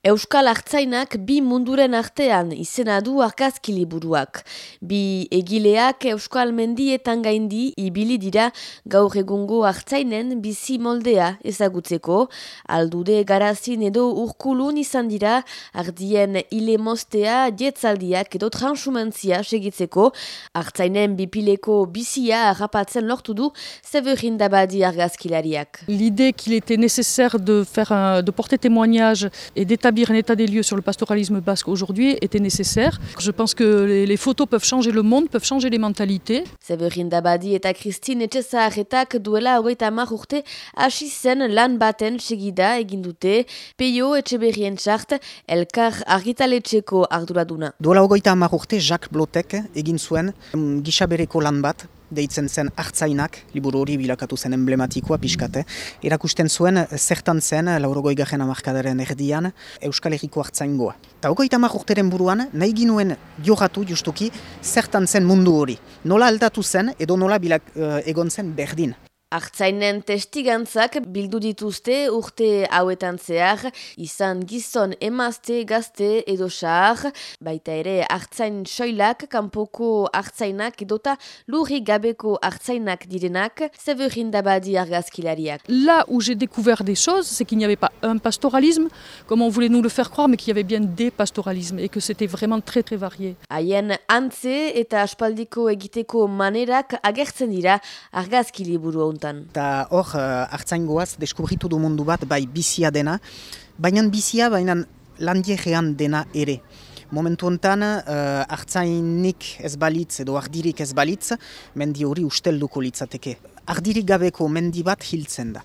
Euskal Artzainak bi munduren artean izena du argazki liburuak. Bi egileak Euskal Mendietan gaindi ibili dira gaur egungo Artzainen bizi moldea ezagutzeko. Aldude garazin edo urkulun izan dira ardien ile mostea jetzaldiak edo transumantzia segitzeko. Artzainen bipileko bizia harrapatzen lortu du Severin Dabadi argazkilariak. L'idée qu'il était nécessaire de, faire un, de porter témoignage et d'établir établir un état des lieux sur le pastoralisme basque aujourd'hui était nécessaire. Je pense que les, les, photos peuvent changer le monde, peuvent changer les mentalités. Severin Dabadi eta Christine Etxezaharretak duela hogeita hamar urte hasi zen lan baten segida egin dute Peio Etxeberrien txart elkar argitaletxeko arduraduna. Duela hogeita hamar urte Jacques Blotek egin zuen gisabereko lan bat deitzen zen hartzainak, liburu hori bilakatu zen emblematikoa pixkate. Erakusten zuen, zertan zen, laurogoi garen amarkadaren erdian, Euskal Herriko hartzaingoa. Ta ogoita urteren buruan, nahi ginuen jogatu justuki, zertan zen mundu hori. Nola aldatu zen, edo nola bilak, uh, egon zen berdin. Artzainen testigantzak bildu dituzte urte hauetan zehar, izan gizon emazte, gazte edo sahar, baita ere artzain soilak, kanpoko artzainak edota lurri gabeko artzainak direnak, Severin Dabadi argazkilariak. Là où j'ai découvert des choses, c'est qu'il n'y avait pas un pastoralisme, comme on voulait nous le faire croire, mais qu'il y avait bien des pastoralismes, et que c'était vraiment très très varié. Haien antze eta aspaldiko egiteko manerak agertzen dira argazki liburu Eta hor, uh, hartzaingoaz, deskubritu du mundu bat, bai bizia dena, baina bizia, baina landiegean dena ere. Momentu honetan, uh, hartzainik ez balitz edo ardirik ez balitz, mendi hori ustelduko litzateke. Ardirik gabeko mendi bat hiltzen da.